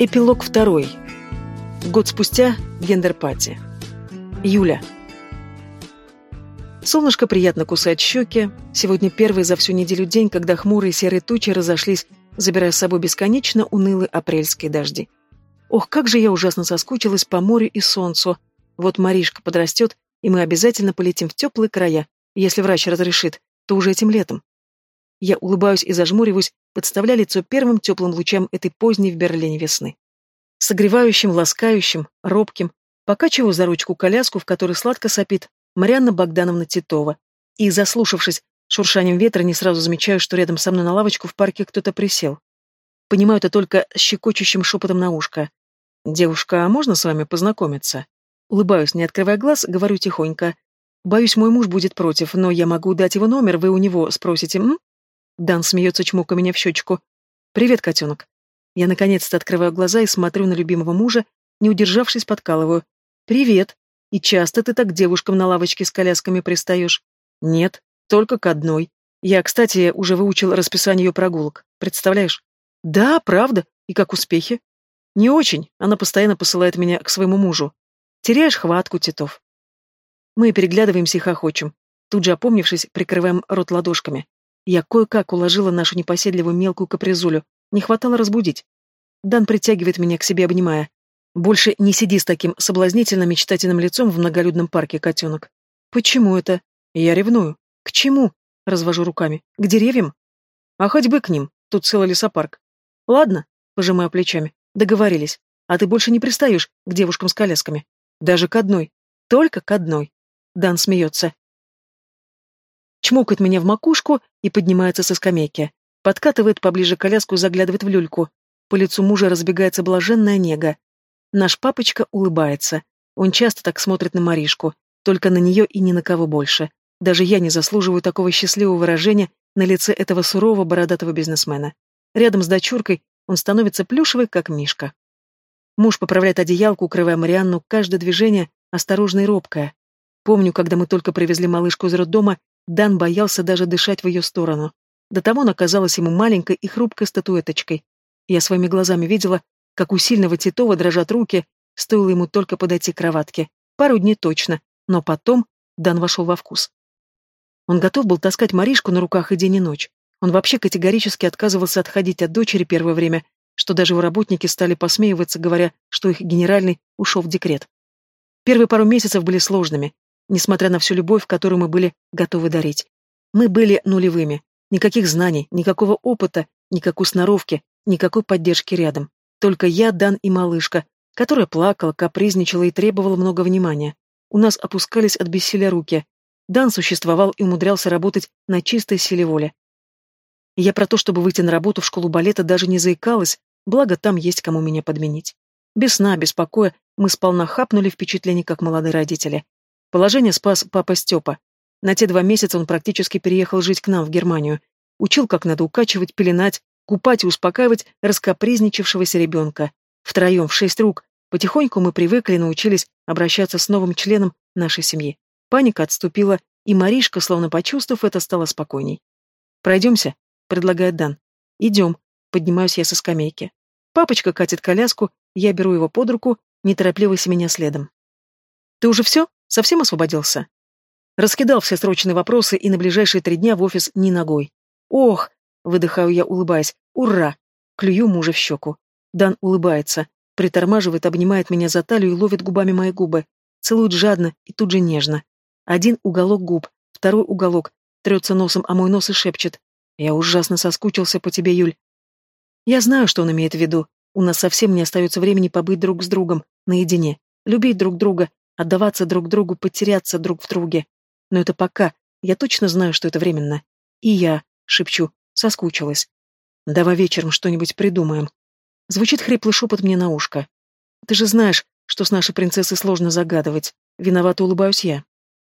Эпилог второй. Год спустя гендерпати. Юля. Солнышко приятно кусает щеки. Сегодня первый за всю неделю день, когда хмурые серые тучи разошлись, забирая с собой бесконечно унылые апрельские дожди. Ох, как же я ужасно соскучилась по морю и солнцу. Вот Маришка подрастет, и мы обязательно полетим в теплые края. Если врач разрешит, то уже этим летом. Я улыбаюсь и зажмуриваюсь, подставляя лицо первым теплым лучам этой поздней в Берлине весны. Согревающим, ласкающим, робким, покачиваю за ручку коляску, в которой сладко сопит Марианна Богдановна Титова, и, заслушавшись шуршанием ветра, не сразу замечаю, что рядом со мной на лавочку в парке кто-то присел. Понимаю это только щекочущим шепотом на ушко. «Девушка, а можно с вами познакомиться?» Улыбаюсь, не открывая глаз, говорю тихонько. «Боюсь, мой муж будет против, но я могу дать его номер, вы у него спросите, м? Дан смеется, чмока меня в щечку. «Привет, котенок». Я наконец-то открываю глаза и смотрю на любимого мужа, не удержавшись, подкалываю. «Привет. И часто ты так девушкам на лавочке с колясками пристаешь?» «Нет, только к одной. Я, кстати, уже выучил расписание ее прогулок. Представляешь?» «Да, правда. И как успехи?» «Не очень. Она постоянно посылает меня к своему мужу. Теряешь хватку, Титов». Мы переглядываемся и хохочем. Тут же опомнившись, прикрываем рот ладошками. Я кое-как уложила нашу непоседливую мелкую капризулю. Не хватало разбудить. Дан притягивает меня к себе, обнимая. Больше не сиди с таким соблазнительным мечтательным лицом в многолюдном парке, котенок. Почему это? Я ревную. К чему? Развожу руками. К деревьям? А хоть бы к ним. Тут целый лесопарк. Ладно, пожимаю плечами. Договорились. А ты больше не пристаешь к девушкам с колясками. Даже к одной. Только к одной. Дан смеется чмокает меня в макушку и поднимается со скамейки. Подкатывает поближе коляску и заглядывает в люльку. По лицу мужа разбегается блаженная нега. Наш папочка улыбается. Он часто так смотрит на Маришку, только на нее и ни на кого больше. Даже я не заслуживаю такого счастливого выражения на лице этого сурового бородатого бизнесмена. Рядом с дочуркой он становится плюшевый, как мишка. Муж поправляет одеялку, укрывая Марианну, каждое движение осторожно и робкое. Помню, когда мы только привезли малышку из роддома, Дан боялся даже дышать в ее сторону. До того она казалась ему маленькой и хрупкой статуэточкой. Я своими глазами видела, как у сильного Титова дрожат руки, стоило ему только подойти к кроватке. Пару дней точно, но потом Дан вошел во вкус. Он готов был таскать Маришку на руках и день и ночь. Он вообще категорически отказывался отходить от дочери первое время, что даже его работники стали посмеиваться, говоря, что их генеральный ушел в декрет. Первые пару месяцев были сложными, несмотря на всю любовь, которую мы были готовы дарить. Мы были нулевыми. Никаких знаний, никакого опыта, никакой сноровки, никакой поддержки рядом. Только я, Дан и малышка, которая плакала, капризничала и требовала много внимания. У нас опускались от бессилия руки. Дан существовал и умудрялся работать на чистой силе воли. Я про то, чтобы выйти на работу в школу балета, даже не заикалась, благо там есть кому меня подменить. Без сна, без покоя мы сполна хапнули впечатление как молодые родители. Положение спас папа Степа. На те два месяца он практически переехал жить к нам в Германию. Учил, как надо укачивать, пеленать, купать и успокаивать раскопризничавшегося ребенка. Втроем, в шесть рук. Потихоньку мы привыкли и научились обращаться с новым членом нашей семьи. Паника отступила, и Маришка, словно почувствовав это, стала спокойней. «Пройдемся», — предлагает Дан. «Идем», — поднимаюсь я со скамейки. Папочка катит коляску, я беру его под руку, неторопливо меня следом. «Ты уже все?» Совсем освободился? Раскидал все срочные вопросы и на ближайшие три дня в офис ни ногой. Ох, выдыхаю я, улыбаясь. Ура! Клюю мужа в щеку. Дан улыбается, притормаживает, обнимает меня за талию и ловит губами мои губы. Целует жадно и тут же нежно. Один уголок губ, второй уголок, трется носом о мой нос и шепчет. Я ужасно соскучился по тебе, Юль. Я знаю, что он имеет в виду. У нас совсем не остается времени побыть друг с другом, наедине, любить друг друга, отдаваться друг другу, потеряться друг в друге. Но это пока. Я точно знаю, что это временно. И я, шепчу, соскучилась. Давай вечером что-нибудь придумаем. Звучит хриплый шепот мне на ушко. Ты же знаешь, что с нашей принцессой сложно загадывать. Виновато улыбаюсь я.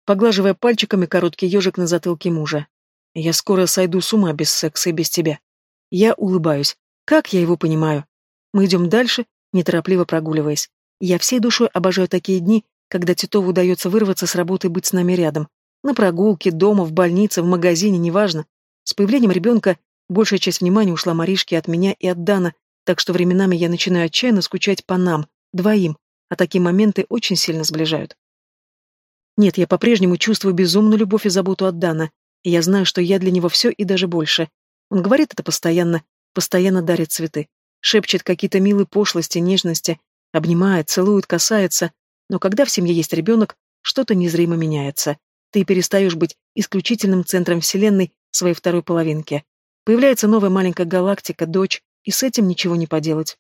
Поглаживая пальчиками короткий ежик на затылке мужа. Я скоро сойду с ума без секса и без тебя. Я улыбаюсь. Как я его понимаю? Мы идем дальше, неторопливо прогуливаясь. Я всей душой обожаю такие дни, когда Титову удается вырваться с работы и быть с нами рядом. На прогулке, дома, в больнице, в магазине, неважно. С появлением ребенка большая часть внимания ушла Маришке от меня и от Дана, так что временами я начинаю отчаянно скучать по нам, двоим, а такие моменты очень сильно сближают. Нет, я по-прежнему чувствую безумную любовь и заботу от Дана, и я знаю, что я для него все и даже больше. Он говорит это постоянно, постоянно дарит цветы, шепчет какие-то милые пошлости, нежности, обнимает, целует, касается, но когда в семье есть ребенок, что-то незримо меняется. Ты перестаешь быть исключительным центром Вселенной своей второй половинки. Появляется новая маленькая галактика, дочь, и с этим ничего не поделать.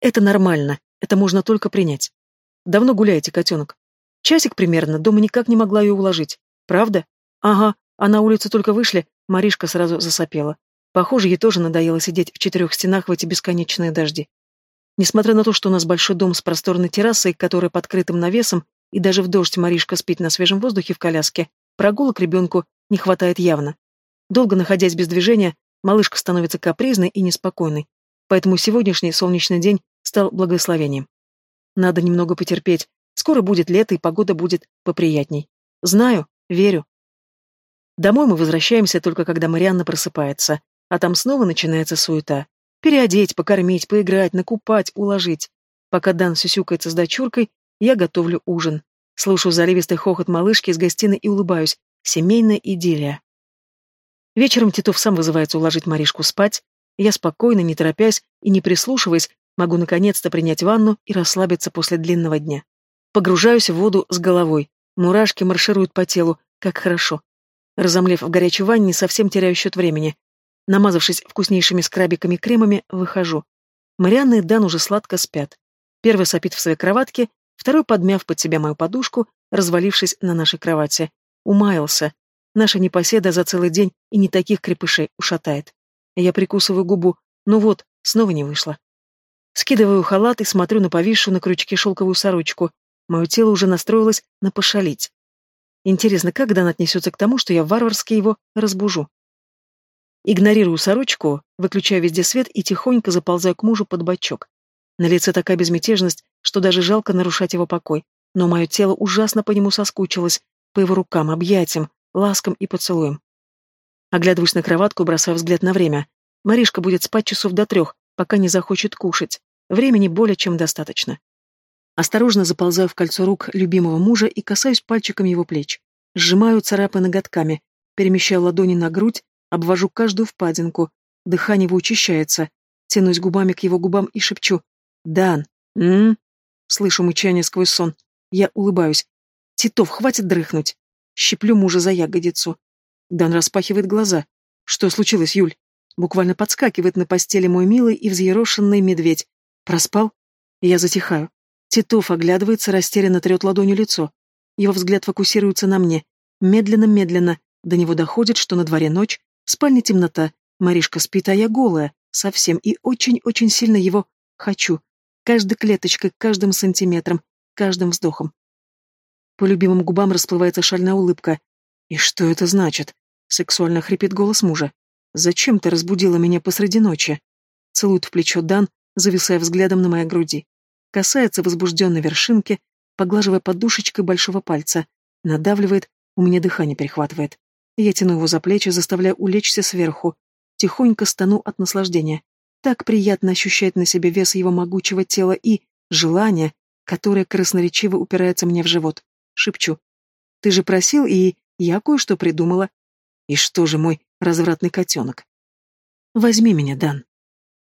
Это нормально, это можно только принять. Давно гуляете, котенок? Часик примерно, дома никак не могла ее уложить. Правда? Ага, а на улицу только вышли, Маришка сразу засопела. Похоже, ей тоже надоело сидеть в четырех стенах в эти бесконечные дожди. Несмотря на то, что у нас большой дом с просторной террасой, которая под крытым навесом, и даже в дождь Маришка спит на свежем воздухе в коляске, прогулок ребенку не хватает явно. Долго находясь без движения, малышка становится капризной и неспокойной, поэтому сегодняшний солнечный день стал благословением. Надо немного потерпеть, скоро будет лето и погода будет поприятней. Знаю, верю. Домой мы возвращаемся только когда Марианна просыпается, а там снова начинается суета. Переодеть, покормить, поиграть, накупать, уложить. Пока Дан сюсюкается с дочуркой, я готовлю ужин. Слушаю заливистый хохот малышки из гостиной и улыбаюсь. Семейная идиллия. Вечером Титов сам вызывается уложить Маришку спать. Я спокойно, не торопясь и не прислушиваясь, могу наконец-то принять ванну и расслабиться после длинного дня. Погружаюсь в воду с головой. Мурашки маршируют по телу, как хорошо. Разомлев в горячей ванне, совсем теряю счет времени. Намазавшись вкуснейшими скрабиками-кремами, выхожу. Марианна и Дан уже сладко спят. Первый сопит в своей кроватке, второй, подмяв под себя мою подушку, развалившись на нашей кровати. Умаялся. Наша непоседа за целый день и не таких крепышей ушатает. Я прикусываю губу. Ну вот, снова не вышло. Скидываю халат и смотрю на повисшую на крючке шелковую сорочку. Мое тело уже настроилось на пошалить. Интересно, как Дан отнесется к тому, что я варварски его разбужу? Игнорирую сорочку, выключаю везде свет и тихонько заползаю к мужу под бочок. На лице такая безмятежность, что даже жалко нарушать его покой. Но мое тело ужасно по нему соскучилось, по его рукам, объятиям, ласкам и поцелуям. Оглядываюсь на кроватку бросаю взгляд на время. Маришка будет спать часов до трех, пока не захочет кушать. Времени более чем достаточно. Осторожно заползаю в кольцо рук любимого мужа и касаюсь пальчиками его плеч. Сжимаю царапы ноготками, перемещаю ладони на грудь, Обвожу каждую впадинку. Дыхание его учащается. Тянусь губами к его губам и шепчу. «Дан! м Слышу мычание сквозь сон. Я улыбаюсь. «Титов, хватит дрыхнуть!» Щеплю мужа за ягодицу. Дан распахивает глаза. «Что случилось, Юль?» Буквально подскакивает на постели мой милый и взъерошенный медведь. «Проспал?» Я затихаю. Титов оглядывается, растерянно трет ладонью лицо. Его взгляд фокусируется на мне. Медленно-медленно до него доходит, что на дворе ночь, в спальне темнота, Маришка спит, а я голая, совсем, и очень-очень сильно его хочу. Каждой клеточкой, каждым сантиметром, каждым вздохом. По любимым губам расплывается шальная улыбка. «И что это значит?» — сексуально хрипит голос мужа. «Зачем ты разбудила меня посреди ночи?» Целует в плечо Дан, зависая взглядом на моей груди. Касается возбужденной вершинки, поглаживая подушечкой большого пальца. Надавливает, у меня дыхание перехватывает. Я тяну его за плечи, заставляя улечься сверху. Тихонько стану от наслаждения. Так приятно ощущать на себе вес его могучего тела и желание, которое красноречиво упирается мне в живот. Шепчу. «Ты же просил, и я кое-что придумала. И что же мой развратный котенок?» «Возьми меня, Дан».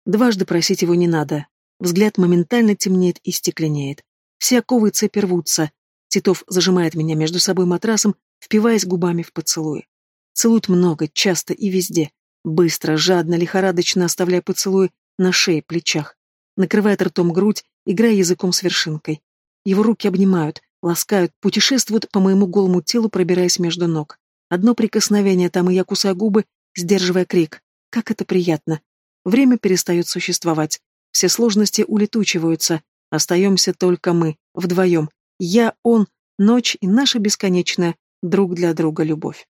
Дважды просить его не надо. Взгляд моментально темнеет и стекленеет. Все оковы цепи рвутся. Титов зажимает меня между собой матрасом, впиваясь губами в поцелуи. Целует много, часто и везде. Быстро, жадно, лихорадочно оставляя поцелуи на шее, плечах. Накрывает ртом грудь, играя языком с вершинкой. Его руки обнимают, ласкают, путешествуют по моему голому телу, пробираясь между ног. Одно прикосновение там, и я кусаю губы, сдерживая крик. Как это приятно. Время перестает существовать. Все сложности улетучиваются. Остаемся только мы, вдвоем. Я, он, ночь и наша бесконечная друг для друга любовь.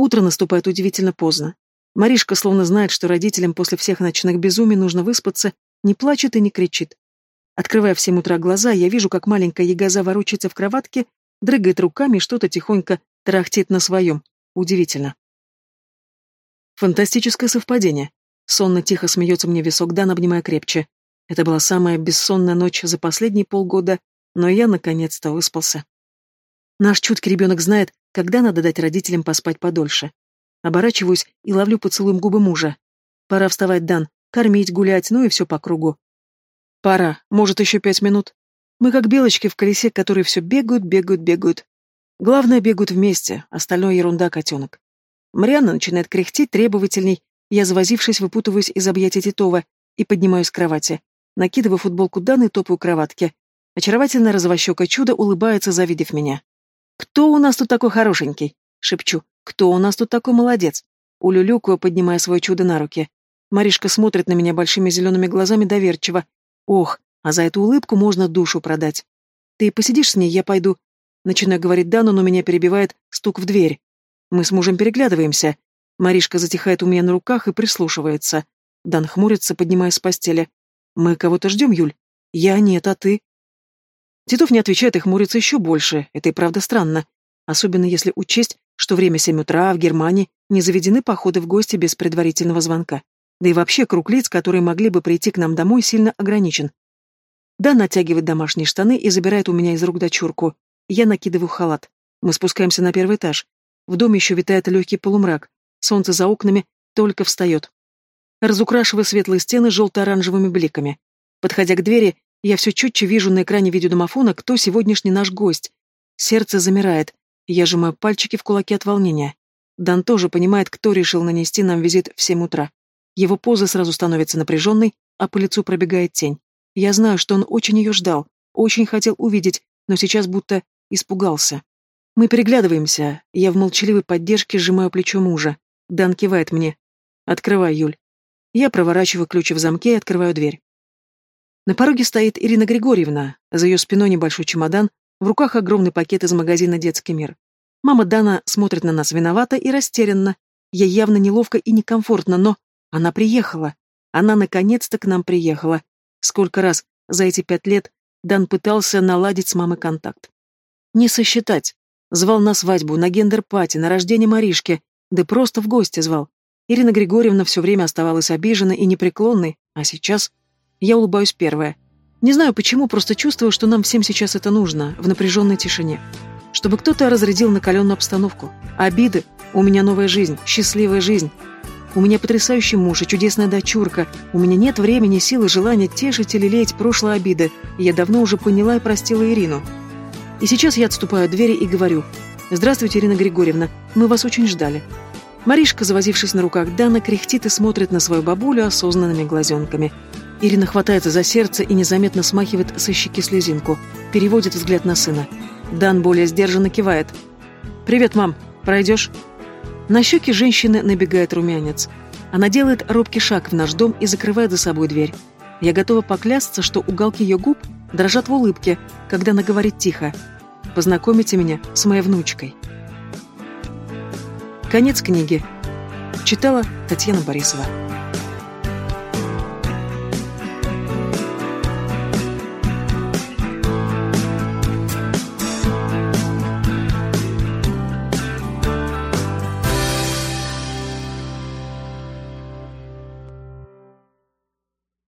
Утро наступает удивительно поздно. Маришка словно знает, что родителям после всех ночных безумий нужно выспаться, не плачет и не кричит. Открывая в семь утра глаза, я вижу, как маленькая ягоза ворочается в кроватке, дрыгает руками и что-то тихонько тарахтит на своем. Удивительно. Фантастическое совпадение. Сонно тихо смеется мне висок Дан, обнимая крепче. Это была самая бессонная ночь за последние полгода, но я наконец-то выспался. Наш чуткий ребенок знает, когда надо дать родителям поспать подольше. Оборачиваюсь и ловлю поцелуем губы мужа. Пора вставать, Дан, кормить, гулять, ну и все по кругу. Пора, может, еще пять минут. Мы как белочки в колесе, которые все бегают, бегают, бегают. Главное, бегают вместе, остальное ерунда, котенок. Марианна начинает кряхтеть требовательней, я, завозившись, выпутываюсь из объятий Титова и поднимаюсь с кровати. Накидываю футболку Даны и топаю кроватки. Очаровательное розовощекое чудо улыбается, завидев меня. «Кто у нас тут такой хорошенький?» — шепчу. «Кто у нас тут такой молодец?» Улюлюкаю, поднимая свое чудо на руки. Маришка смотрит на меня большими зелеными глазами доверчиво. «Ох, а за эту улыбку можно душу продать. Ты посидишь с ней, я пойду». Начинаю говорить Дану, но меня перебивает стук в дверь. Мы с мужем переглядываемся. Маришка затихает у меня на руках и прислушивается. Дан хмурится, поднимаясь с постели. «Мы кого-то ждем, Юль?» «Я нет, а ты?» Титов не отвечает и хмурится еще больше. Это и правда странно. Особенно если учесть, что время семь утра, а в Германии не заведены походы в гости без предварительного звонка. Да и вообще круг лиц, которые могли бы прийти к нам домой, сильно ограничен. Дан натягивает домашние штаны и забирает у меня из рук дочурку. Я накидываю халат. Мы спускаемся на первый этаж. В доме еще витает легкий полумрак. Солнце за окнами только встает разукрашивая светлые стены желто-оранжевыми бликами. Подходя к двери, я все четче вижу на экране видеодомофона, кто сегодняшний наш гость. Сердце замирает, я сжимаю пальчики в кулаки от волнения. Дан тоже понимает, кто решил нанести нам визит в семь утра. Его поза сразу становится напряженной, а по лицу пробегает тень. Я знаю, что он очень ее ждал, очень хотел увидеть, но сейчас будто испугался. Мы переглядываемся, я в молчаливой поддержке сжимаю плечо мужа. Дан кивает мне. «Открывай, Юль». Я проворачиваю ключи в замке и открываю дверь. На пороге стоит Ирина Григорьевна, за ее спиной небольшой чемодан, в руках огромный пакет из магазина «Детский мир». Мама Дана смотрит на нас виновато и растерянно. Ей явно неловко и некомфортно, но она приехала. Она наконец-то к нам приехала. Сколько раз за эти пять лет Дан пытался наладить с мамой контакт. Не сосчитать. Звал на свадьбу, на гендер-пати, на рождение Маришки, да просто в гости звал. Ирина Григорьевна все время оставалась обиженной и непреклонной, а сейчас я улыбаюсь первая. Не знаю почему, просто чувствую, что нам всем сейчас это нужно, в напряженной тишине. Чтобы кто-то разрядил накаленную обстановку. Обиды. У меня новая жизнь, счастливая жизнь. У меня потрясающий муж и чудесная дочурка. У меня нет времени, силы, желания тешить или леять прошлые обиды. Я давно уже поняла и простила Ирину. И сейчас я отступаю от двери и говорю. «Здравствуйте, Ирина Григорьевна. Мы вас очень ждали. Маришка, завозившись на руках Дана, кряхтит и смотрит на свою бабулю осознанными глазенками. Ирина хватается за сердце и незаметно смахивает со щеки слезинку. Переводит взгляд на сына. Дан более сдержанно кивает. «Привет, мам. Пройдешь?» На щеки женщины набегает румянец. Она делает робкий шаг в наш дом и закрывает за собой дверь. Я готова поклясться, что уголки ее губ дрожат в улыбке, когда она говорит тихо. «Познакомите меня с моей внучкой». Конец книги. Читала Татьяна Борисова.